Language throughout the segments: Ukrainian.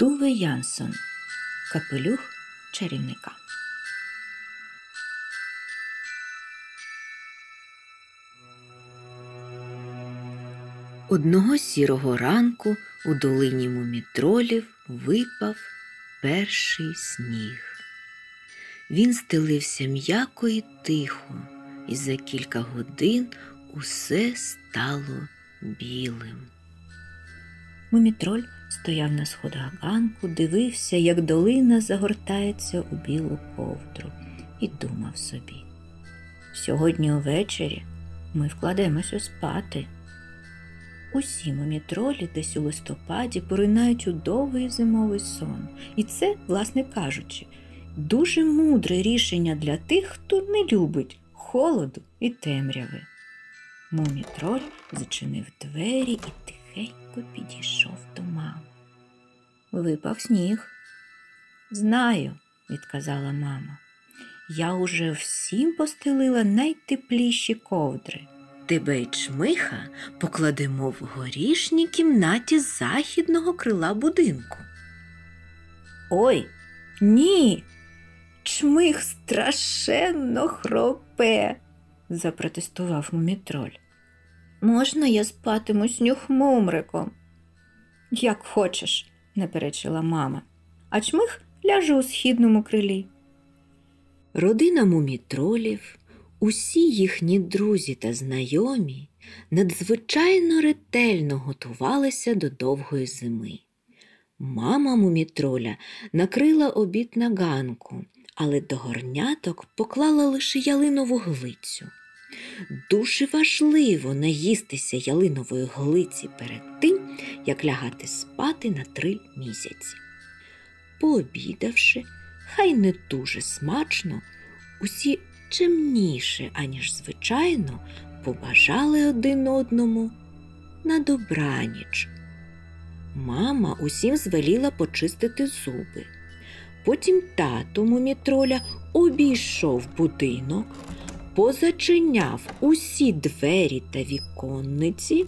Туве Янсон Капелюх чарівника. Одного сірого ранку у долині мумітролів випав перший сніг. Він стелився м'яко і тихо, і за кілька годин усе стало білим. Мумітроль стояв на сходах ганку, дивився, як долина загортається у білу ковдру, і думав собі. Сьогодні увечері ми вкладемося спати. Усі мумітролі десь у листопаді поринають у довгий зимовий сон. І це, власне кажучи, дуже мудре рішення для тих, хто не любить холоду і темряви. Мумітроль зачинив двері і тихенько підійшов до мами. Випав сніг. Знаю, відказала мама. Я уже всім постелила найтепліші ковдри. Тебе й чмиха покладемо в горішній кімнаті західного крила будинку. Ой, ні. Чмих страшенно хропе, запротестував мумітроль. Можна я спатиму з нюхмумриком? Як хочеш, не перечила мама, а чмих ляже у східному крилі. Родина мумітролів Усі їхні друзі та знайомі надзвичайно ретельно готувалися до довгої зими. Мама мумітроля накрила обід на ганку, але до горняток поклала лише ялинову глицю. Дуже важливо наїстися ялинової глиці перед тим, як лягати спати на три місяці. Пообідавши, хай не дуже смачно, усі чимніше, аніж звичайно, побажали один одному на добраніч. Мама усім звеліла почистити зуби. Потім тато мумітроля обійшов будинок, позачиняв усі двері та віконниці,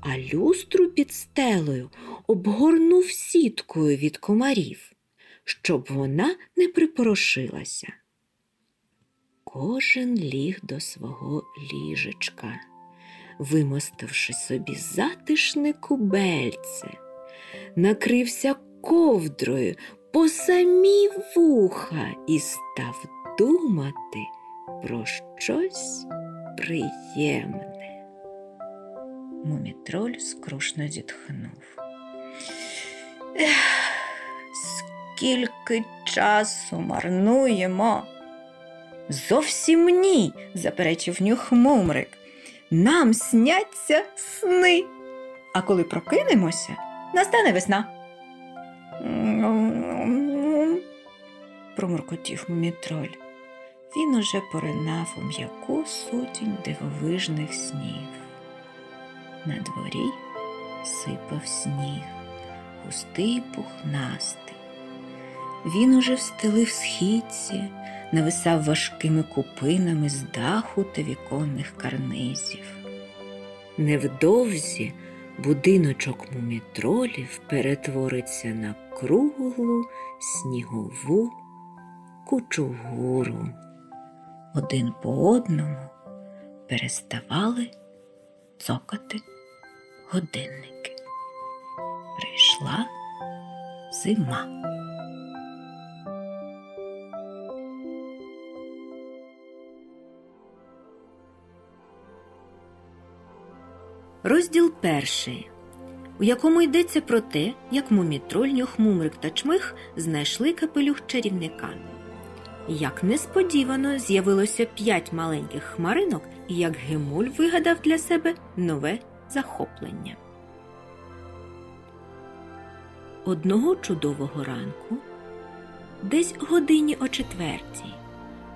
а люстру під стелею обгорнув сіткою від комарів, щоб вона не припорошилася. Кожен ліг до свого ліжечка, вимостивши собі затишне кубельце, накрився ковдрою по самі вуха і став думати про щось приємне. Мумітроль скрушно зітхнув. Ех, скільки часу марнуємо. Зовсім ні, заперечив нюхмумрик. Нам сняться сни. А коли прокинемося, настане весна. Промуркотів мумітроль. Він уже поринав у м'яку сутінь дивовижних снів. На дворі сипав сніг, густий пухнастий. Він уже встелив східці, нависав важкими купинами з даху та віконних карнизів. Невдовзі будиночок мумітролів перетвориться на круглу снігову кучугуру. Один по одному переставали цокати годинники. Прийшла зима. Розділ перший, у якому йдеться про те, як мумітроль, нюхмумрик та чмих знайшли капелюх чарівника. Як несподівано з'явилося п'ять маленьких хмаринок, і як Гемуль вигадав для себе нове захоплення. Одного чудового ранку, десь годині о четвертій,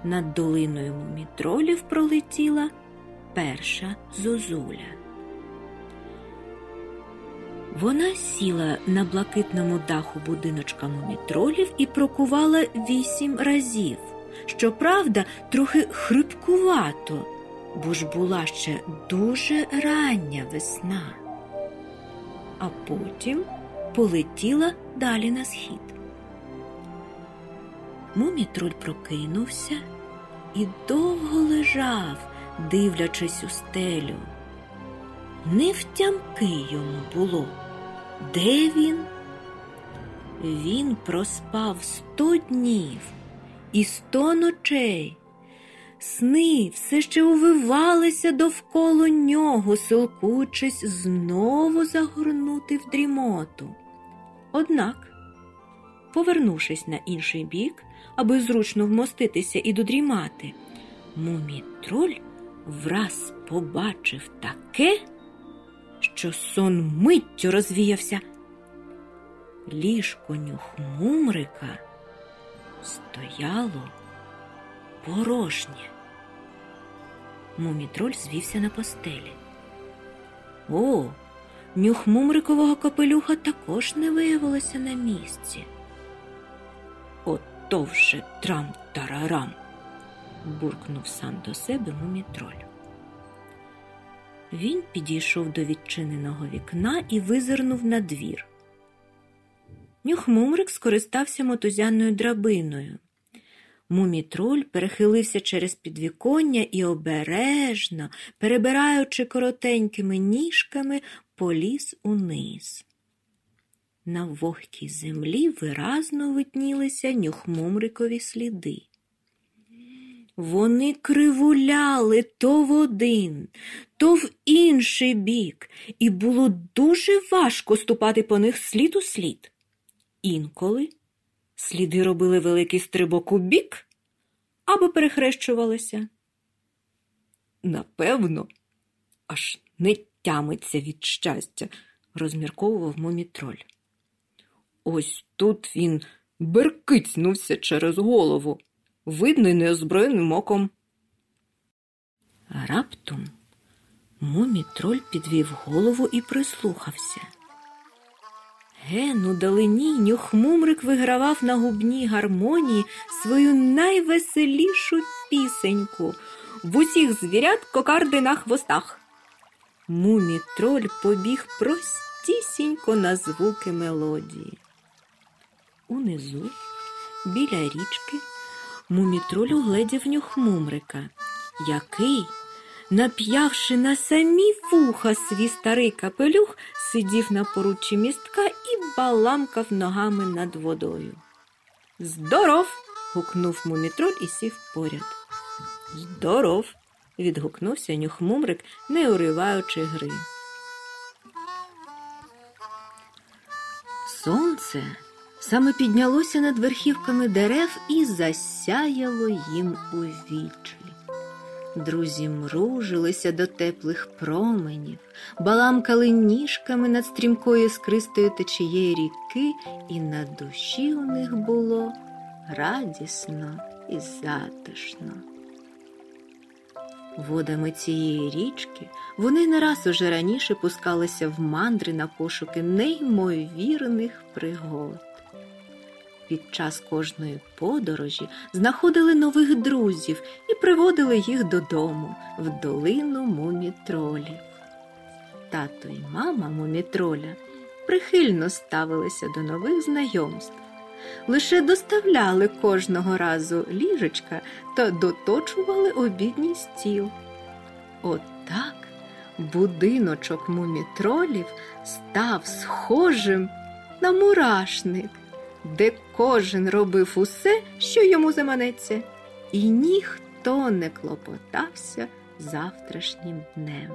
над долиною мумітролів пролетіла перша зозуля. Вона сіла на блакитному даху будиночка мумітролів і прокувала вісім разів. Щоправда, трохи хрипкувато, бо ж була ще дуже рання весна. А потім полетіла далі на схід. Мумітроль прокинувся і довго лежав, дивлячись у стелю. Не втямки йому було. Де він? Він проспав сто днів і сто ночей. Сни все ще увивалися довкола нього, силкуючись знову загорнути в дрімоту. Однак, повернувшись на інший бік, аби зручно вмоститися і додрімати, мумітроль враз побачив таке, що сон миттю розвіявся. Ліжко нюхмумрика стояло порожнє. Мумітроль звівся на постелі. О, нюхмумрикового капелюха також не виявилося на місці. Ото вже трам-тарарам, буркнув сам до себе мумітроль. Він підійшов до відчиненого вікна і визирнув на двір. Нюхмумрик скористався мотузяною драбиною. Мумітроль перехилився через підвіконня і обережно, перебираючи коротенькими ніжками, поліз униз. На вогкій землі виразно виднілися нюхмумрикові сліди. Вони кривуляли то в один, то в інший бік, і було дуже важко ступати по них слід у слід. Інколи сліди робили великий стрибок у бік або перехрещувалися. Напевно, аж не тямиться від щастя, розмірковував мумітроль. Ось тут він беркицнувся через голову, видно й неозброєним оком. Раптом мумітроль підвів голову і прислухався. Ген у далині нюхмумрик вигравав на губній гармонії свою найвеселішу пісеньку в усіх звірят кокарди на хвостах. Мумітроль побіг простісінько на звуки мелодії. Унизу, біля річки, мумітроль угледів нюхмумрика, який, нап'явши на самі вуха свій старий капелюх, сидів на поруччі містка і баламкав ногами над водою. Здоров. гукнув мумітроль і сів поряд. Здоров. відгукнувся нюхмумрик, не уриваючи гри. Сонце саме піднялося над верхівками дерев і засяяло їм у вічі. Друзі мружилися до теплих променів, баламкали ніжками над стрімкою скристою течієї ріки, і на душі у них було радісно і затишно. Водами цієї річки вони не раз уже раніше пускалися в мандри на пошуки неймовірних пригод. Під час кожної подорожі знаходили нових друзів і приводили їх додому в долину мумітролів. Тато й мама мумітроля прихильно ставилися до нових знайомств, лише доставляли кожного разу ліжечка та доточували обідній стіл. Отак будиночок мумітролів став схожим на мурашник де кожен робив усе, що йому заманеться, і ніхто не клопотався завтрашнім днем.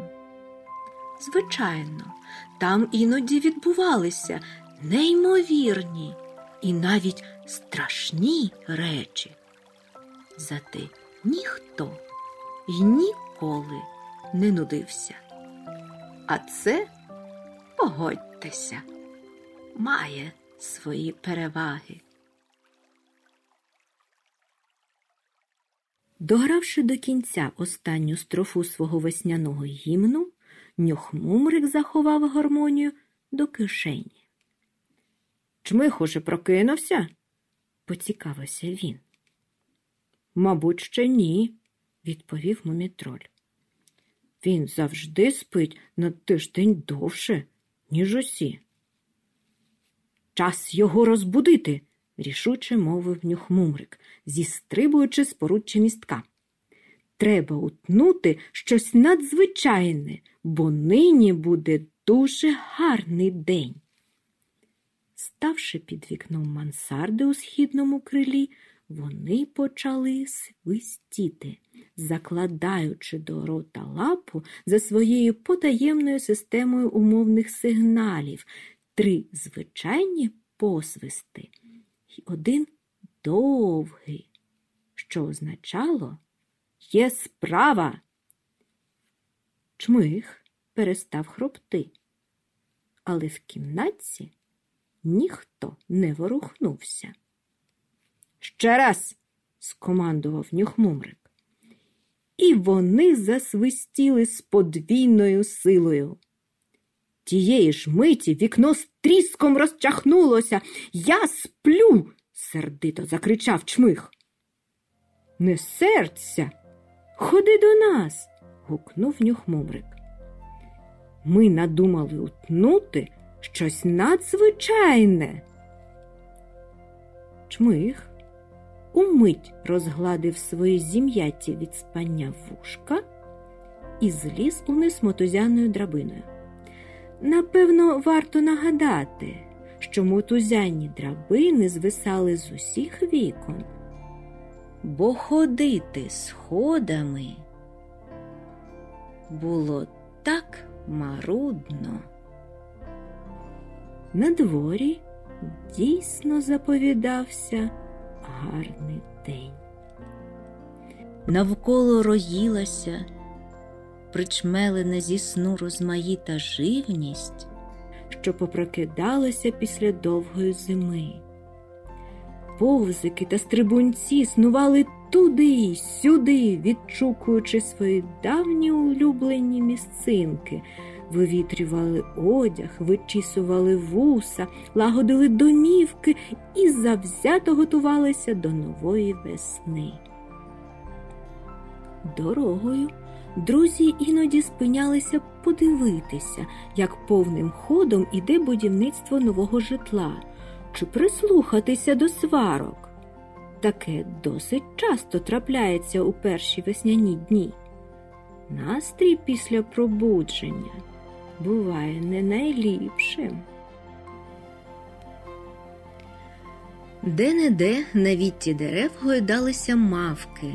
Звичайно, там іноді відбувалися неймовірні і навіть страшні речі. Зате ніхто й ніколи не нудився. А це, погодьтеся, має свої переваги. Догравши до кінця останню строфу свого весняного гімну, нюхмумрик заховав гармонію до кишені. Чмих уже прокинувся? поцікавився він. Мабуть, ще ні, відповів мумітроль. Він завжди спить на тиждень довше, ніж усі. Час його розбудити, рішуче мовив нюхмумрик, зістрибуючи з поруччя містка. Треба утнути щось надзвичайне, бо нині буде дуже гарний день. Ставши під вікном мансарди у східному крилі, вони почали свистіти, закладаючи до рота лапу за своєю потаємною системою умовних сигналів, три звичайні посвисти і один довгий, що означало є справа. Чмих перестав хропти, але в кімнатці ніхто не ворухнувся. Ще раз, скомандував нюхмумрик. І вони засвистіли з подвійною силою. Тієї ж миті вікно з тріском розчахнулося. Я сплю, сердито закричав чмих. Не серця, ходи до нас, гукнув нюхмумрик. Ми надумали утнути щось надзвичайне. Чмих умить розгладив свої зім'яті від спання вушка і зліз униз мотузяною драбиною. Напевно, варто нагадати, що мотузяні драбини звисали з усіх вікон, бо ходити сходами було так марудно. На дворі дійсно заповідався гарний день. Навколо роїлася, причмелена зі сну розмаїта живність, що попрокидалася після довгої зими. Повзики та стрибунці снували туди й сюди, відшукуючи свої давні улюблені місцинки, вивітрювали одяг, вичісували вуса, лагодили домівки і завзято готувалися до нової весни. Дорогою друзі іноді спинялися подивитися, як повним ходом іде будівництво нового житла, чи прислухатися до сварок. Таке досить часто трапляється у перші весняні дні. Настрій після пробудження буває не найліпшим. Де-не-де на вітті дерев гойдалися мавки,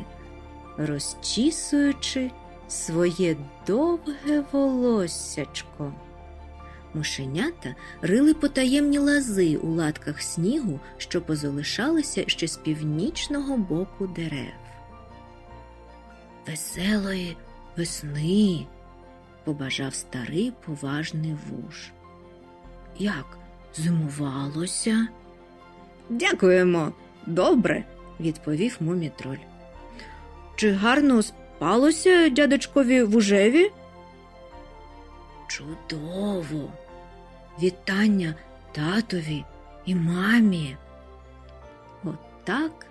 розчісуючи своє довге волоссячко. Мушенята рили потаємні лази у латках снігу, що позалишалися ще з північного боку дерев. Веселої весни, побажав старий поважний вуж. Як зимувалося? Дякуємо, добре, відповів мумітроль. Чи гарно спалося дядечкові вужеві? Чудово! Вітання татові і мамі. Отак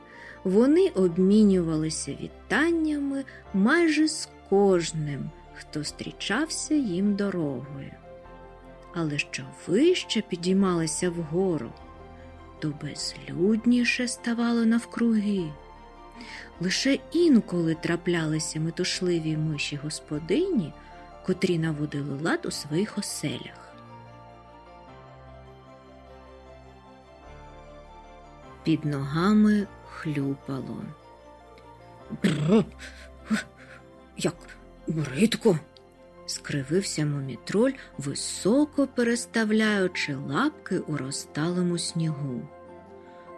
вони обмінювалися вітаннями майже з кожним, хто зустрічався їм дорогою. Але що вище підіймалися вгору, то безлюдніше ставало навкруги. Лише інколи траплялися метушливі миші господині, котрі наводили лад у своїх оселях. Під ногами хлюпало. Бр, як бридко, скривився момітроль, високо переставляючи лапки у розталому снігу.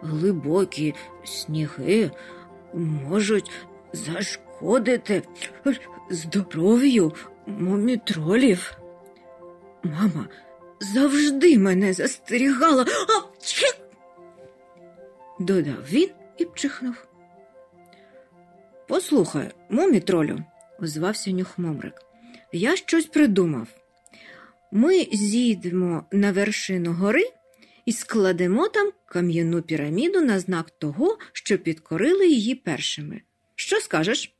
Глибокі сніги можуть зашкодити здоров'ю момітролів. Мама завжди мене застерігала, додав він і пчихнув. Послухай, момітролю, озвався нюхмомрик, я щось придумав. Ми зійдемо на вершину гори і складемо там кам'яну піраміду на знак того, що підкорили її першими. Що скажеш?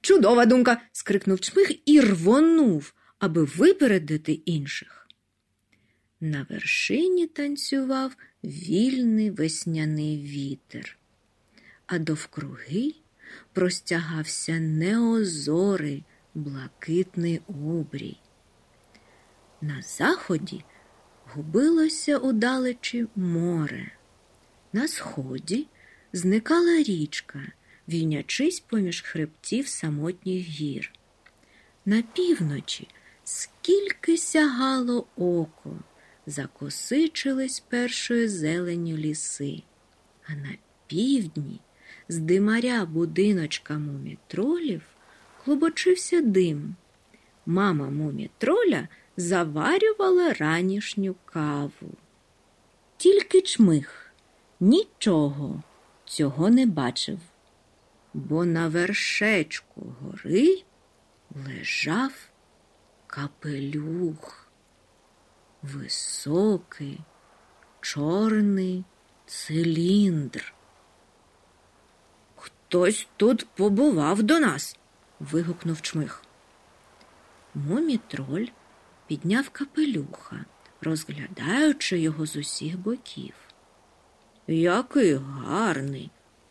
Чудова думка. скрикнув чмих і рвонув, аби випередити інших. На вершині танцював вільний весняний вітер, а довкруги простягався неозорий блакитний обрій. На заході губилося удалечі море, на сході зникала річка, вільнячись поміж хребтів самотніх гір. На півночі скільки сягало око, закосичились першою зеленю ліси, а на півдні з димаря будиночка мумітролів клубочився дим. Мама мумітроля заварювала ранішню каву. Тільки чмих нічого цього не бачив, бо на вершечку гори лежав капелюх, високий, чорний циліндр. Хтось тут побував до нас. вигукнув чмих. Мумітроль підняв капелюха, розглядаючи його з усіх боків. Який гарний,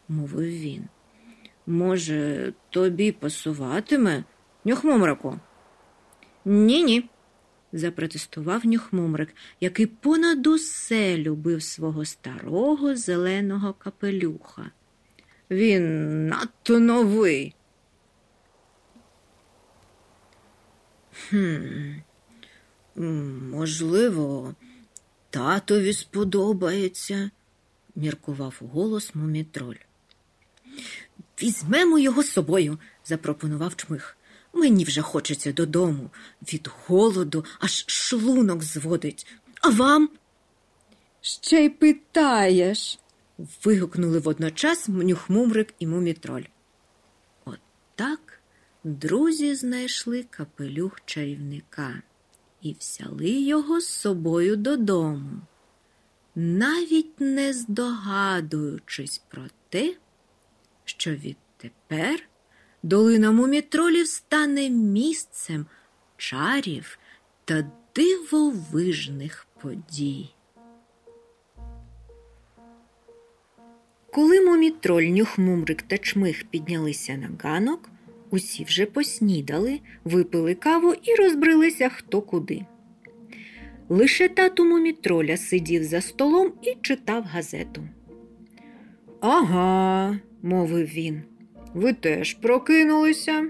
мовив він. Може, тобі пасуватиме, нюхмумрику? Ні, ні, запротестував нюхмумрик, який понад усе любив свого старого зеленого капелюха. Він надто новий. Хм, можливо, татові сподобається, міркував голос мумітроль. Візьмемо його з собою, запропонував чмих. Мені вже хочеться додому. Від голоду аж шлунок зводить. А вам? Ще й питаєш. вигукнули водночас Нюхмумрик і мумітроль. Отак друзі знайшли капелюх чарівника і взяли його з собою додому, навіть не здогадуючись про те, що відтепер долина мумітролів стане місцем чарів та дивовижних подій. Коли мумітроль, нюхмумрик та чмих піднялися на ганок, усі вже поснідали, випили каву і розбрилися хто куди. Лише тату мумітроля сидів за столом і читав газету. Ага, мовив він. Ви теж прокинулися?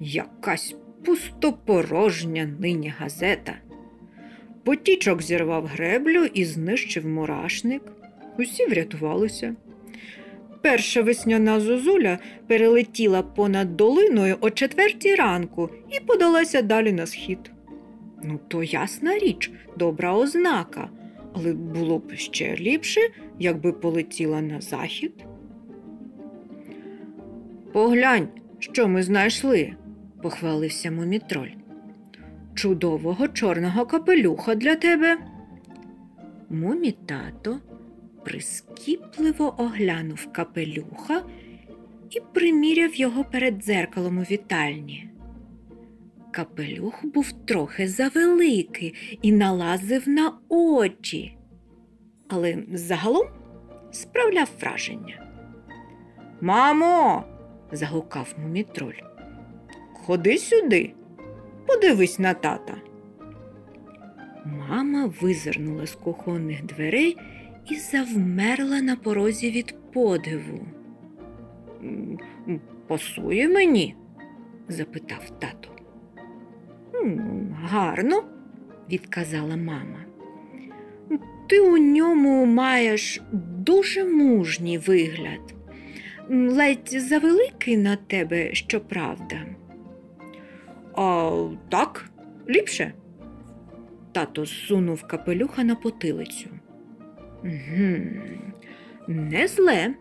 Якась пустопорожня нині газета. Потічок зірвав греблю і знищив мурашник. Усі врятувалися. Перша весняна зозуля перелетіла понад долиною о четвертій ранку і подалася далі на схід. Ну, то ясна річ, добра ознака, але було б ще ліпше, якби полетіла на захід. Поглянь, що ми знайшли, похвалився мумітроль. Чудового чорного капелюха для тебе. Мумі-тато прискіпливо оглянув капелюха і приміряв його перед дзеркалом у вітальні. Капелюх був трохи завеликий і налазив на очі, але загалом справляв враження. Мамо, загукав мумітроль, ходи сюди, подивись на тата. Мама визирнула з кухонних дверей і завмерла на порозі від подиву. Пасує мені? запитав тато. Гарно, відказала мама. Ти у ньому маєш дуже мужній вигляд, ледь завеликий на тебе, щоправда. А так, ліпше. Тато сунув капелюха на потилицю. Не зле,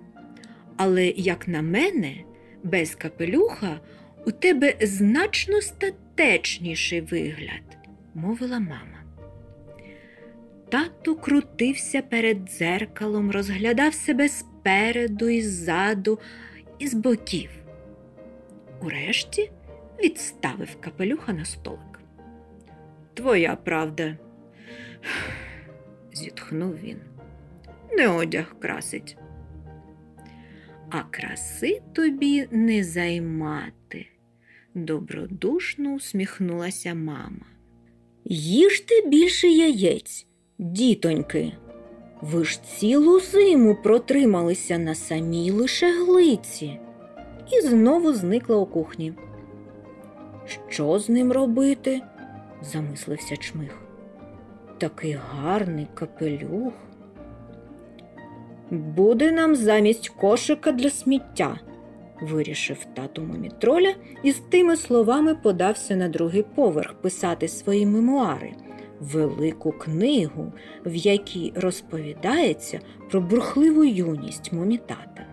але, як на мене, без капелюха у тебе значно статечніший вигляд, мовила мама. Тато крутився перед дзеркалом, розглядав себе спереду і ззаду і з боків. Урешті відставив капелюха на столик. Твоя правда, зітхнув він. Не одяг красить. А краси тобі не займати, добродушно усміхнулася мама. Їжте більше яєць, дітоньки. Ви ж цілу зиму протрималися на самій лише глиці. І знову зникла у кухні. Що з ним робити? замислився чмих. Такий гарний капелюх. Буде нам замість кошика для сміття, вирішив тато мумітроля і з тими словами подався на другий поверх писати свої мемуари, велику книгу, в якій розповідається про бурхливу юність мумітата.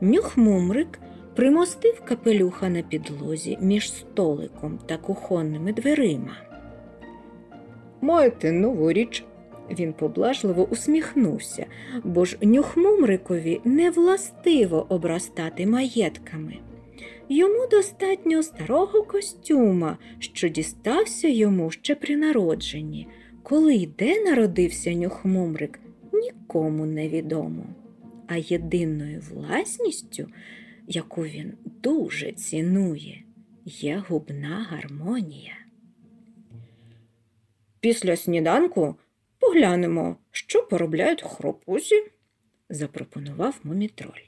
Нюхмумрик примостив капелюха на підлозі між столиком та кухонними дверима. Маєте нову річ. Він поблажливо усміхнувся, бо ж нюхмумрикові не властиво обростати маєтками. Йому достатньо старого костюма, що дістався йому ще при народженні. Коли й де народився нюхмумрик, нікому не відомо. А єдиною власністю, яку він дуже цінує, є губна гармонія. Після сніданку поглянемо, що поробляють хропусі, запропонував мумітроль.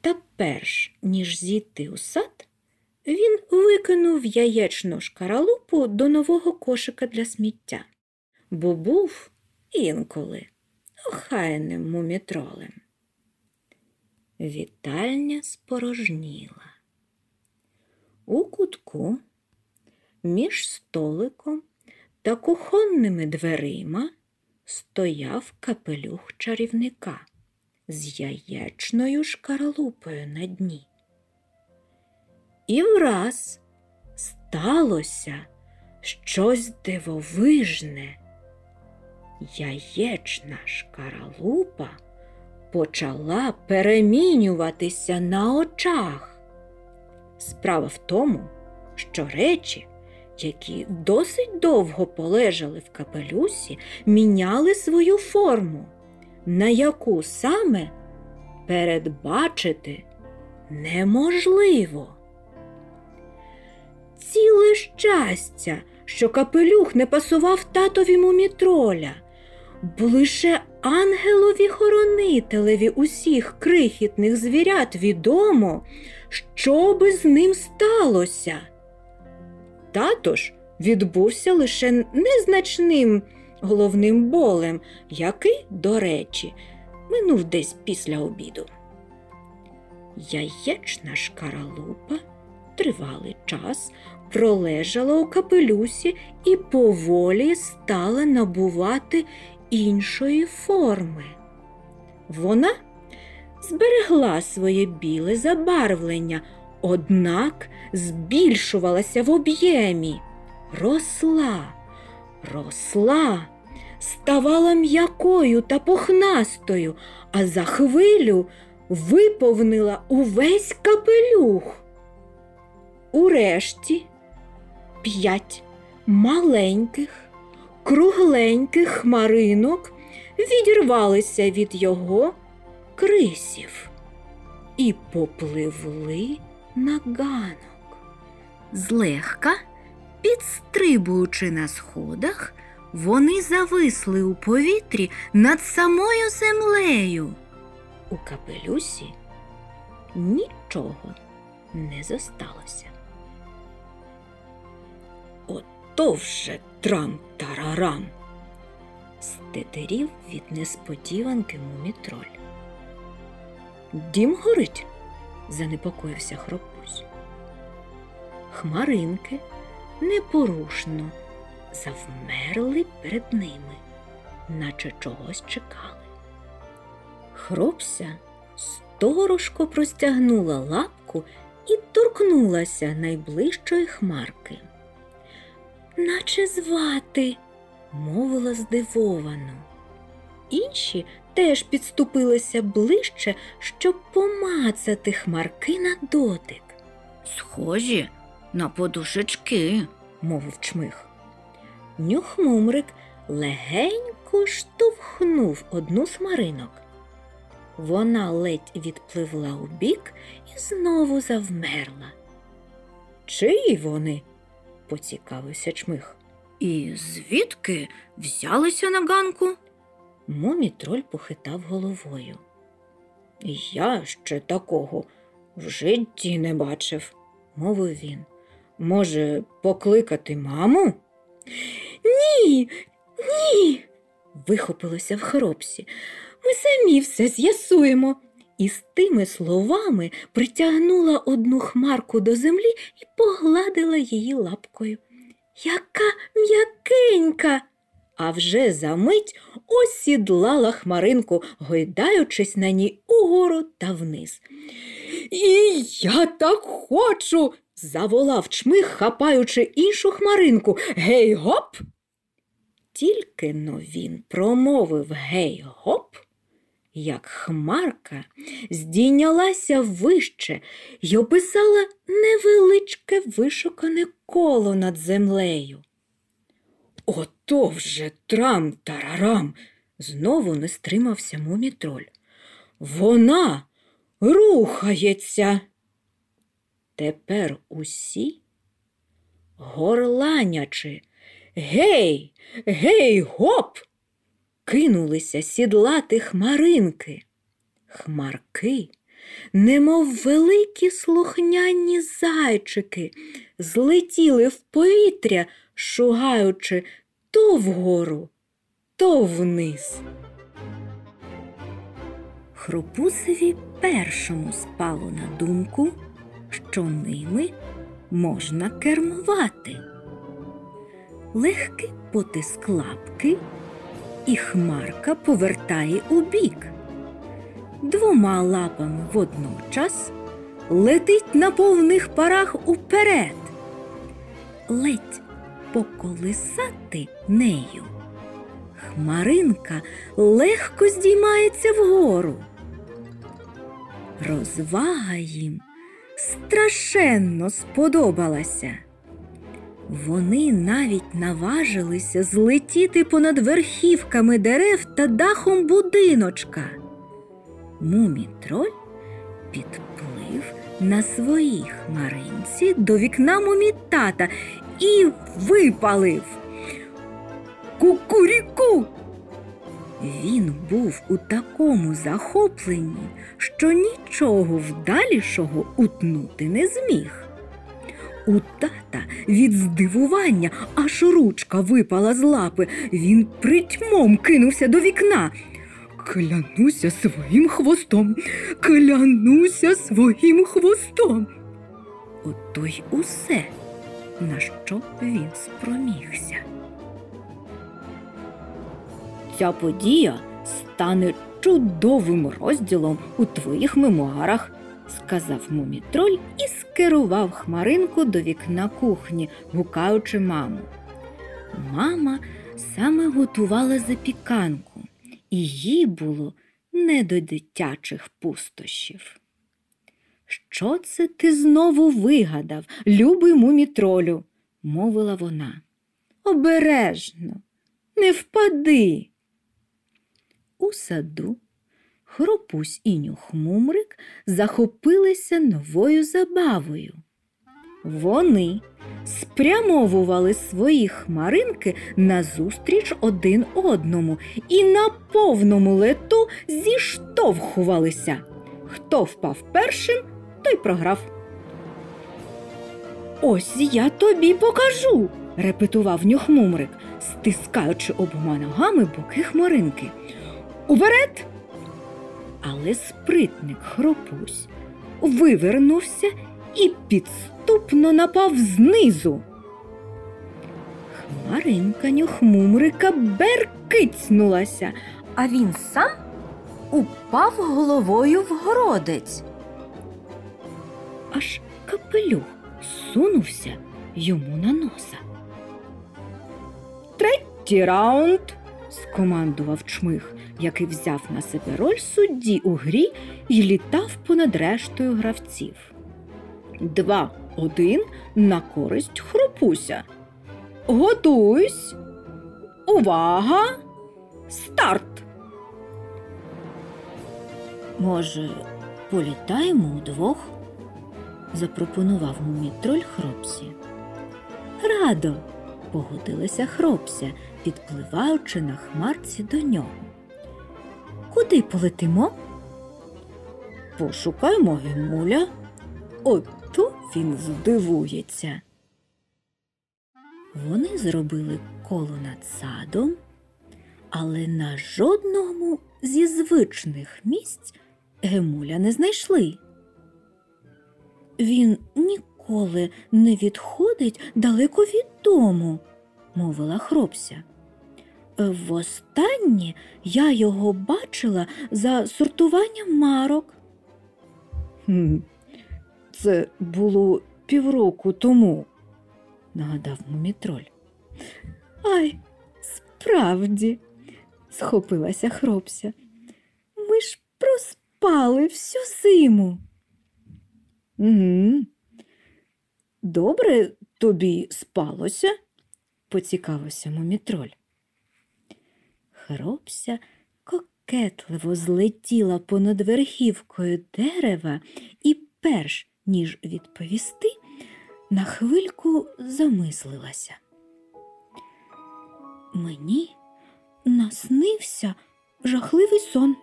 Та перш ніж зійти у сад, він викинув яєчну шкаралупу до нового кошика для сміття, бо був інколи охайним мумітролем. Вітальня спорожніла. У кутку між столиком та кухонними дверима стояв капелюх чарівника з яєчною шкаралупою на дні. І враз сталося щось дивовижне. Яєчна шкаралупа почала перемінюватися на очах. Справа в тому, що речі, які досить довго полежали в капелюсі, міняли свою форму, на яку саме передбачити неможливо. Ціле щастя, що капелюх не пасував татові мумітроля, бо лише ангелові-хоронителеві усіх крихітних звірят відомо, що би з ним сталося. Тато ж відбувся лише незначним головним болем, який, до речі, минув десь після обіду. Яєчна шкаралупа тривалий час пролежала у капелюсі і поволі стала набувати іншої форми. Вона зберегла своє біле забарвлення, однак збільшувалася в об'ємі, росла, росла, ставала м'якою та пухнастою, а за хвилю виповнила увесь капелюх. Урешті п'ять маленьких, кругленьких хмаринок відірвалися від його крисів і попливли на ганок. Злегка, підстрибуючи на сходах, вони зависли у повітрі над самою землею. У капелюсі нічого не зосталося. Ото вже трам-тарарам. Стетерів від несподіванки мумітроль. Дім горить, занепокоївся хропусь. Хмаринки непорушно завмерли перед ними, наче чогось чекали. Хропся сторожко простягнула лапку і торкнулася найближчої хмарки. Наче звати, мовила здивовано. Інші теж підступилися ближче, щоб помацати хмарки на дотик. Схожі на подушечки, мовив чмих. Нюхмумрик легенько штовхнув одну з хмаринок. Вона ледь відпливла у бік і знову завмерла. Чиї вони? поцікавився чмих. І звідки взялися на ганку? Мумітроль похитав головою. Я ще такого в житті не бачив, мовив він. Може, покликати маму? Ні, ні. вихопилося в хробсі. Ми самі все з'ясуємо. І з тими словами притягнула одну хмарку до землі і погладила її лапкою. Яка м'якенька. А вже за мить осідлала хмаринку, гойдаючись на ній угору та вниз. І я так хочу. заволав чмих, хапаючи іншу хмаринку. Гей гоп. Тільки но він промовив гей гоп, як хмарка здійнялася вище й описала невеличке вишукане коло над землею. Ото вже трам тарарам, знову не стримався мумітроль. Вона рухається. Тепер усі, горланячи, гей, гей, гоп, кинулися сідлати хмаринки. Хмарки, немов великі слухняні зайчики, злетіли в повітря, шугаючи то вгору, то вниз. Хропусеві першому спало на думку, що ними можна кермувати. Легкий потиск лапки, і хмарка повертає у бік. Двома лапами водночас летить на повних парах уперед. Ледь поколисати нею. Хмаринка легко здіймається вгору. Розвага їм страшенно сподобалася. Вони навіть наважилися злетіти понад верхівками дерев та дахом будиночка. Мумітроль підплив на своїй хмаринці до вікна мумітата і випалив. Кукуріку. Він був у такому захопленні, що нічого вдалішого утнути не зміг. У тата від здивування аж ручка випала з лапи. Він притьмом кинувся до вікна. Клянуся своїм хвостом, клянуся своїм хвостом. Ото й усе, на що він спромігся. Ця подія стане чудовим розділом у твоїх мемуарах, сказав мумітроль і скерував хмаринку до вікна кухні, гукаючи маму. Мама саме готувала запіканку, і їй було не до дитячих пустощів. Що це ти знову вигадав, любий мумітролю? мовила вона. Обережно, не впади. У саду Хропусь і нюхмумрик захопилися новою забавою. Вони спрямовували свої хмаринки назустріч один одному і на повному лету зіштовхувалися. Хто впав першим, той програв. Ось я тобі покажу, репетував нюхмумрик, стискаючи обома ногами боки хмаринки. Уперед! Але спритник хропусь вивернувся і підступно напав знизу. Хмаринка нюхмумрика беркицнулася, а він сам упав головою в городець. Аж капелюх сунувся йому на носа. Третій раунд, скомандував чмих, який взяв на себе роль судді у грі і літав понад рештою гравців. Два один на користь хропуся. Готуйсь, Увага! Старт! Може, політаємо удвох? запропонував мумітроль Хропсі. Радо, погодилася Хропся, підпливаючи на хмарці до нього. Куди полетимо? Пошукаймо Гемуля. Ото він здивується. Вони зробили коло над садом, але на жодному зі звичних місць Гемуля не знайшли. Він ніколи не відходить далеко від дому, мовила Хропся. Востаннє я його бачила за сортуванням марок. Це було півроку тому, нагадав мумітроль. Ай, справді, схопилася хропся. Ми ж проспали всю зиму. Угу. Добре тобі спалося? поцікавився мумітроль. Хропся кокетливо злетіла понад верхівкою дерева і, перш ніж відповісти, на хвильку замислилася. Мені наснився жахливий сон.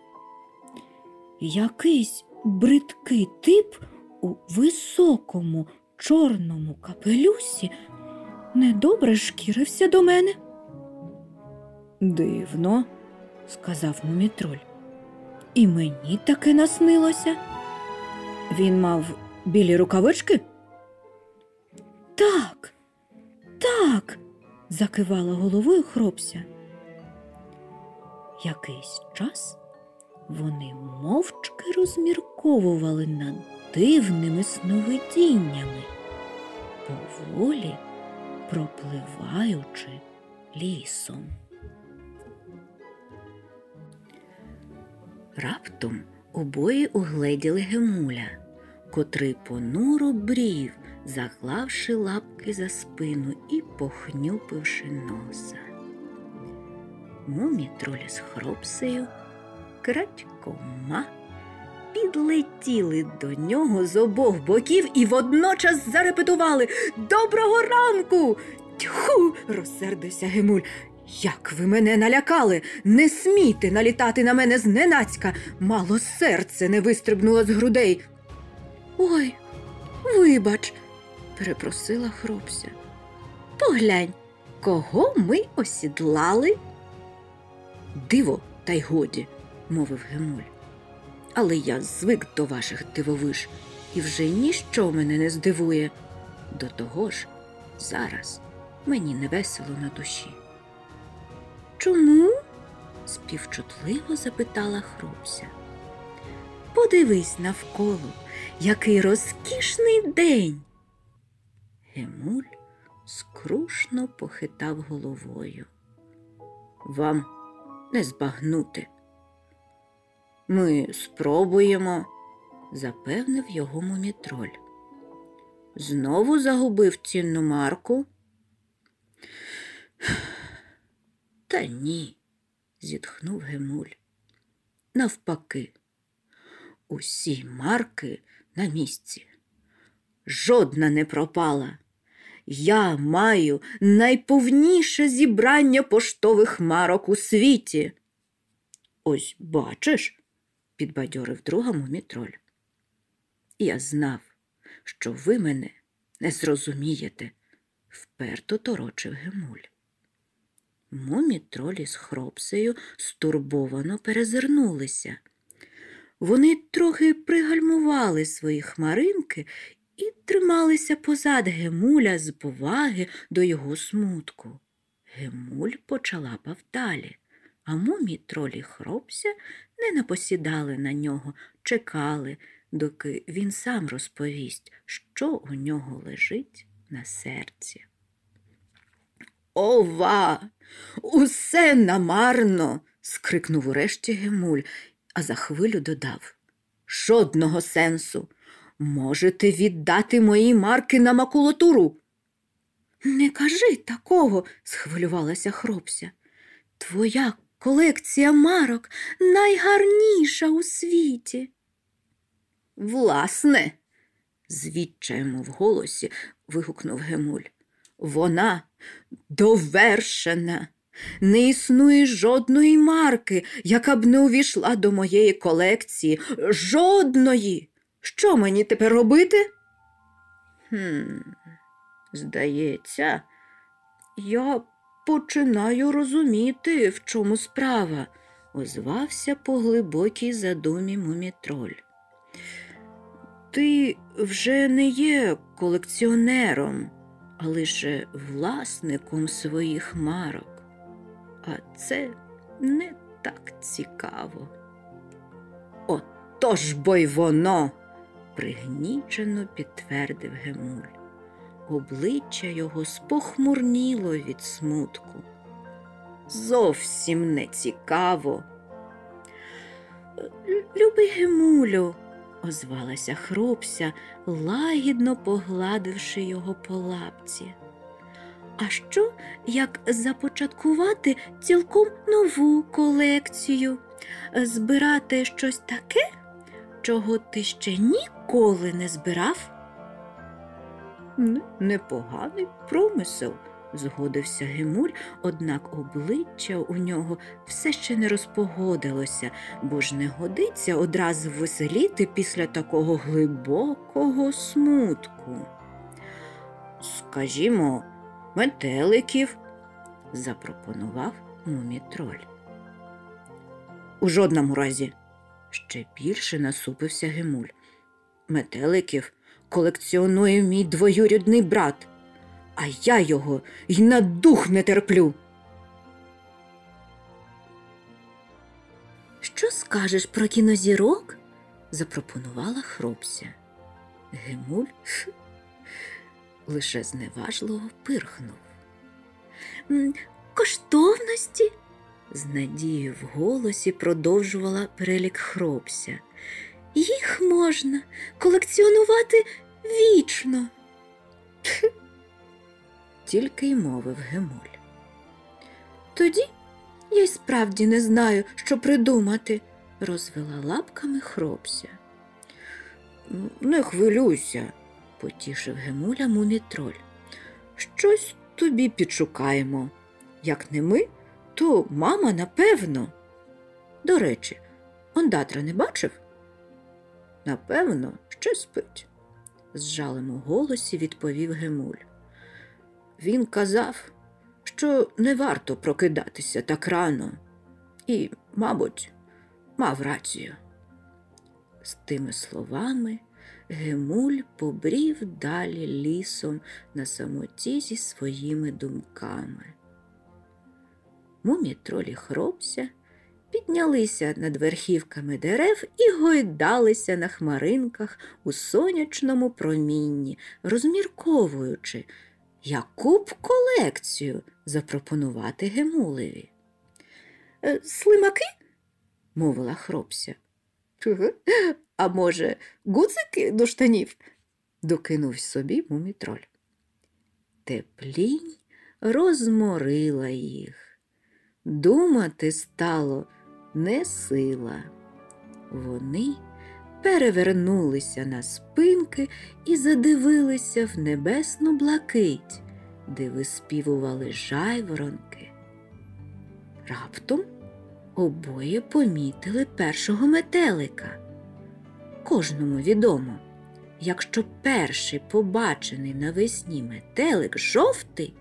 Якийсь бридкий тип у високому чорному капелюсі недобре шкірився до мене. Дивно, сказав мумітроль. І мені таке наснилося. Він мав білі рукавички? Так, так, закивала головою хропся. Якийсь час вони мовчки розмірковували над дивними сновидіннями, поволі пропливаючи лісом. Раптом обоє угледіли Гемуля, котрий понуро брів, заклавши лапки за спину і похнюпивши носа. Мумі тролі з хропсею, крадькома, підлетіли до нього з обох боків і водночас зарепетували Доброго ранку! Тьху! розсердився Гемуль. Як ви мене налякали! Не смійте налітати на мене зненацька, мало серце не вистрибнуло з грудей. Ой, вибач, перепросила хропся. Поглянь, кого ми осідлали? Диво, та й годі, мовив Гемуль. Але я звик до ваших дивовиж, і вже ніщо мене не здивує. До того ж, зараз мені не весело на душі. Чому? співчутливо запитала Хропся. Подивись навколо, який розкішний день. Гемуль скрушно похитав головою. Вам не збагнути. Ми спробуємо, запевнив його мумітроль. Знову загубив цінну марку. Та ні, зітхнув Гемуль. Навпаки, усі марки на місці. Жодна не пропала. Я маю найповніше зібрання поштових марок у світі. Ось бачиш, підбадьорив друга мумітроль. Я знав, що ви мене не зрозумієте, вперто торочив Гемуль. Мумі-тролі з хропсею стурбовано перезирнулися. Вони трохи пригальмували свої хмаринки і трималися позад Гемуля з поваги до його смутку. Гемуль почалапав далі, а мумі-тролі хропся не напосідали на нього, чекали, доки він сам розповість, що у нього лежить на серці. Ова! Усе намарно. скрикнув урешті Гемуль, а за хвилю додав. Жодного сенсу. Можете віддати мої марки на макулатуру. Не кажи такого, схвилювалася хропся. Твоя колекція марок найгарніша у світі. Власне, з відчаєм в голосі вигукнув Гемуль. Вона довершена. Не існує жодної марки, яка б не увійшла до моєї колекції. Жодної. Що мені тепер робити? Хм, здається, я починаю розуміти, в чому справа, озвався по глибокій задумі мумітроль. Ти вже не є колекціонером, а лише власником своїх марок. А це не так цікаво. Отож бо й воно, пригнічено підтвердив Гемуль. Обличчя його спохмурніло від смутку. Зовсім не цікаво. Любий Гемулю, озвалася хропся, лагідно погладивши його по лапці. А що, як започаткувати цілком нову колекцію, збирати щось таке, чого ти ще ніколи не збирав? Непоганий промисел, згодився Гемуль, однак обличчя у нього все ще не розпогодилося, бо ж не годиться одразу веселіти після такого глибокого смутку. Скажімо, метеликів, запропонував мумітроль. У жодному разі. Ще більше насупився Гемуль. Метеликів колекціонує мій двоюрідний брат, а я його й на дух не терплю. Що скажеш про кінозірок? запропонувала хропся. Гемуль лише зневажливо пирхнув. Коштовності? з надією в голосі продовжувала перелік хропся. Їх можна колекціонувати вічно. Тільки й мовив Гемуль. Тоді я й справді не знаю, що придумати, розвела лапками хропся. Не хвилюйся, потішив Гемуля мумітроль. Щось тобі підшукаємо. Як не ми, то мама напевно. До речі, ондатра не бачив? Напевно, ще спить, з жалем у голосі відповів Гемуль. Він казав, що не варто прокидатися так рано, і, мабуть, мав рацію. З тими словами Гемуль побрів далі лісом на самоті зі своїми думками. Мумітролі хропся, піднялися над верхівками дерев і гойдалися на хмаринках у сонячному промінні, розмірковуючи, яку б колекцію запропонувати Гемулеві. «Е, Слимаки? мовила хропся. «Ге, А може, гудзики до штанів? докинув собі мумітроль. Теплінь розморила їх. Думати стало не сила. Вони перевернулися на спинки і задивилися в небесну блакить, де виспівували жайворонки. Раптом обоє помітили першого метелика. Кожному відомо, якщо перший побачений навесні метелик жовтий,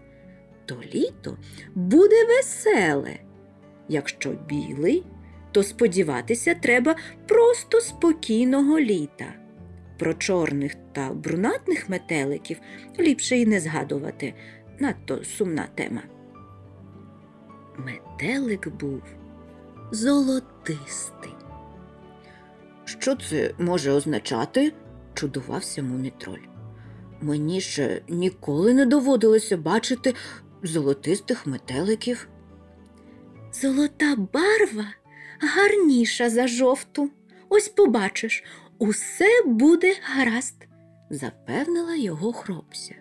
то літо буде веселе. Якщо білий, то сподіватися треба просто спокійного літа. Про чорних та брунатних метеликів ліпше й не згадувати надто сумна тема. Метелик був золотистий. Що це може означати? чудувався мумітроль. Мені ще ніколи не доводилося бачити золотистих метеликів. Золота барва гарніша за жовту. Ось побачиш, усе буде гаразд, запевнила його хропся.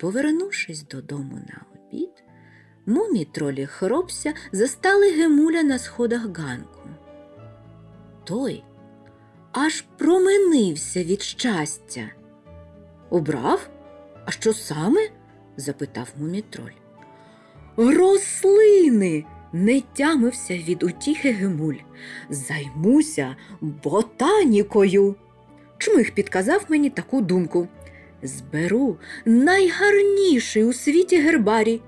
Повернувшись додому на обід, Мумі тролі хропся застали Гемуля на сходах ганку. Той аж променився від щастя. Обрав? А що саме? запитав мумітроль. Рослини. Не тямився від утіхи Гемуль. Займуся ботанікою. Чмих підказав мені таку думку. Зберу найгарніший у світі гербарій.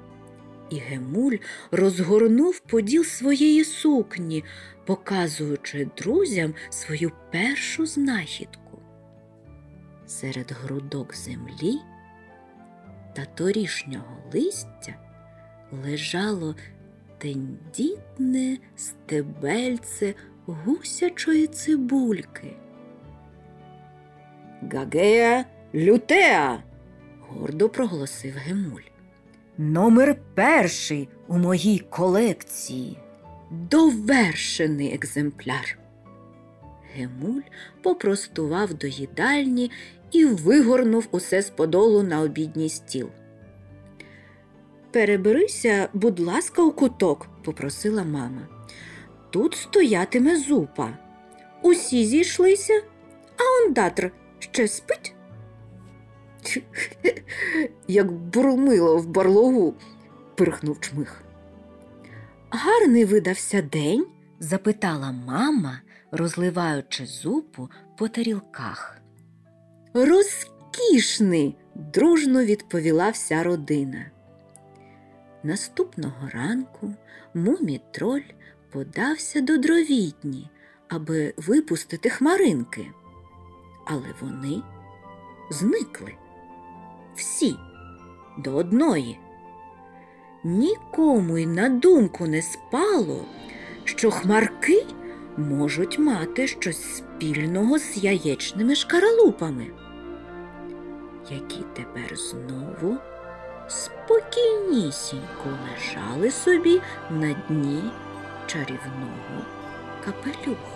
І Гемуль розгорнув поділ своєї сукні, показуючи друзям свою першу знахідку. Серед грудок землі та торішнього листя лежало тендітне стебельце гусячої цибульки. Гагея лютеа, гордо проголосив Гемуль. Номер перший у моїй колекції. Довершений екземпляр. Гемуль попростував до їдальні і вигорнув усе з подолу на обідній стіл. Переберися, будь ласка, у куток, попросила мама. Тут стоятиме зупа. Усі зійшлися, а ондатр ще спить. Як бурмило в барлогу, пирхнув чмих. Гарний видався день? запитала мама, розливаючи зупу по тарілках. Розкішний, дружно відповіла вся родина. Наступного ранку мумі-троль подався до дровітні, аби випустити хмаринки. Але вони зникли. Всі до одної. Нікому й на думку не спало, що хмарки можуть мати щось спільного з яєчними шкаралупами, які тепер знову спокійнісінько лежали собі на дні чарівного капелюха.